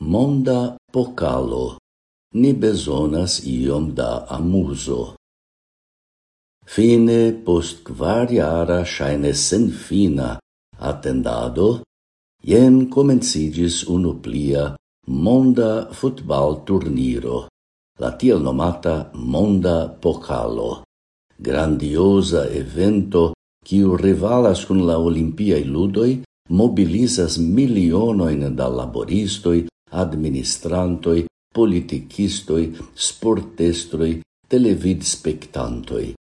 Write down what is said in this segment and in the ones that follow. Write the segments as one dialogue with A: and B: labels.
A: Monda pokalo. Ni bezonas iom da amuso. Fine post quariara shaine sen fina attendado, jen comencigis unu plia monda futbal turniro, la tiel nomata monda pokalo. Grandiosa evento quiu rivalas con la Olimpiae Ludoi mobilizas milionoin da laboristoi administrantoi, politicistoi, sportestroi, televid spectantoi.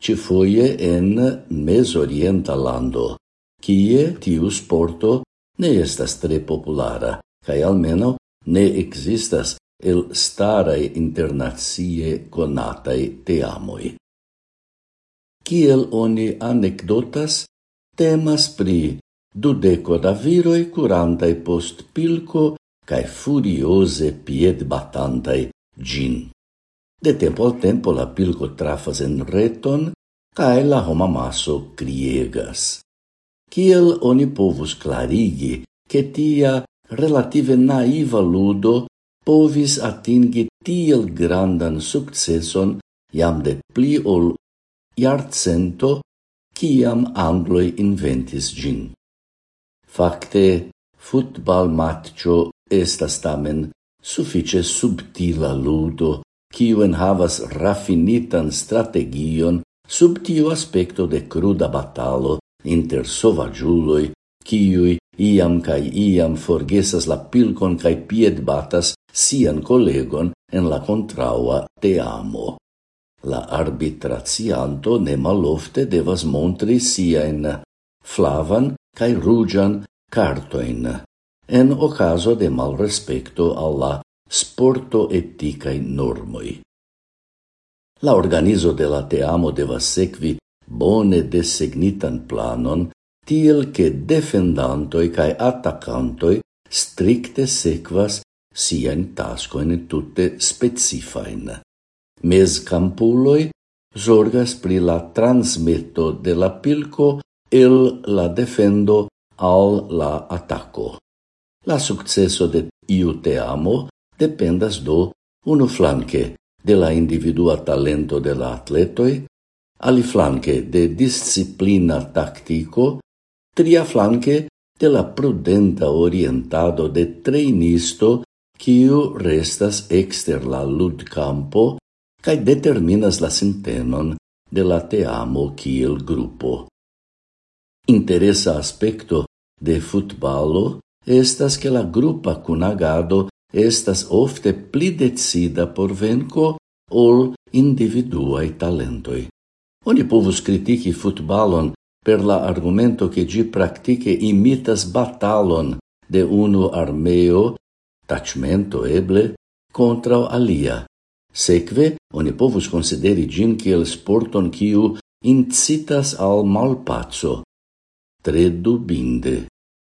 A: Ci foie en mesorienta lando, kie tiu sporto ne estas tre populara, cae almeno ne existas el starae internazie conatai teamoi. Kiel oni anecdotas, temas pri dudeco da viroi curantai post pilco cae furiose pied batantai gin. De tempo al tempo la pilco trafas en reton, cae la homa maso criegas. Ciel oni povus clarigi che tia relative naiva ludo povis atingi tiel grandan successon iam de pli ol iarcento ciam Angloi inventis gin. Fakte, Futbal matcho estas tamen suffice subtila ludo, en havas raffinitan strategion sub tiu aspecto de cruda batalo inter sovagiuloi, kiui iam cae iam forgesas la pilcon cae pied batas sian collegon en la contraua te amo. La arbitracianto ne malofte devas montri siain flavan cae rugian cartoin en ocaso de malrespecto alla sporto eticae normoi. La organizo de la teamo devas sequi bone designitan planon, tiel che defendantoi cae attaccantoi stricte sequas sien tascoin tutte specifain. Mes campuloi zorgas pri la transmetto de la pilco el la defendo al la attacco. La successo de iu teamo dependas do uno flanque de la individua talento de la atletoi, ali flanque de disciplina tactico, tria flanque de la prudenta orientado de treinisto quiu restas exter la lud campo cae determinas la sintenon de la te amo kiel gruppo. Interesa aspecto de futbalo estas que la grupa kunagado estas ofte pli decida por venko ol individuai talentoi. Oni povus kritiki futbalon per la argumento che gi praktike imitas batalon de unu armeo, tacmento eble, contra alia. Sekve, oni povus consideri gin kiel sporton kiu incitas al malpazzo, tre dubinde.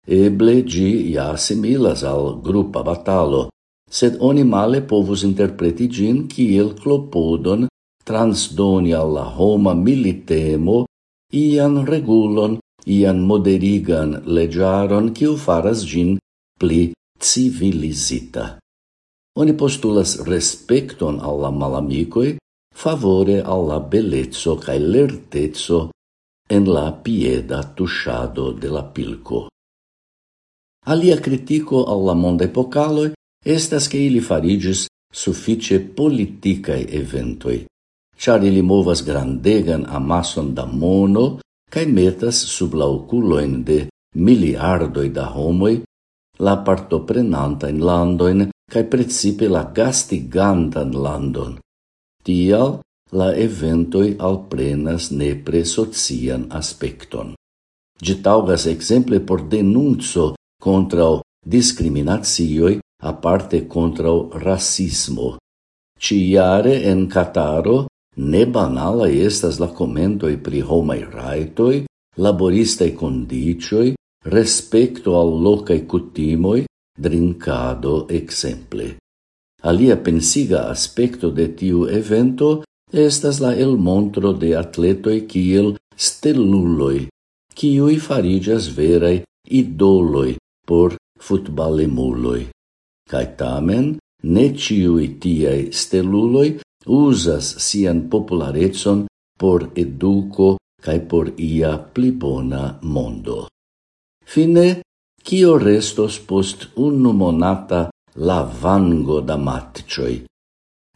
A: Eble gi ja similas al grupa batalo, sed oni male povus interpreti gin kiel clopodon transdoni alla Roma homa militemo ian regulon, ian moderigan legiaron kiu faras gin pli civilizita. Oni postulas respecton alla malamicoi, favore alla bellezzo cae lertezzo en la pieda tusciado de la pilco. Alia critico alla monde epocaloi estas che ili farigis suffice politicae eventoi, char ili movas grandegan amason da mono cae metas sub la oculoin de miliardoi da homoi la partoprenantain landoin cae precipe la gastigantan landon. Tial, la eventoi alprenas nepre socian aspecton. Gi taugas exemple por denunzo contrau discriminazioi, aparte contra o racismo. Ciare en Cataro ne banala estas la commentoi pri homai raitoi, laboristai condicioi, respecto al locai cutimoi, drincado exemple. Alia pensiga aspecto de tiu evento estas la elmontro de atletoi kiel stelluloi, kiui farigas verai idoloi por futbalemuloi. Cai tamen, ne ciui tiei stelluloi usas sian popularetson por educo cae por ia pli bona mondo. Fine, cio restos post unu monata lavango da matcioi,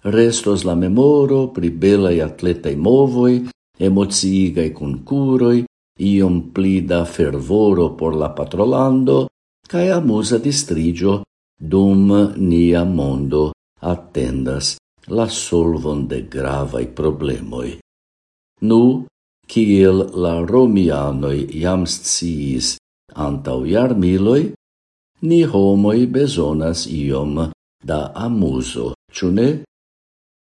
A: restos la memoro pri belai atletai movoi, emociigai concuroi, iom pli da fervoro por la patrolando, cae amusa distrigio dum nia mondo attendas la solvon de gravai problemoi. Nu, kiel la romianoi iam sciis antau jarmiloi, ni homoi besonas iom da amuso, ciune?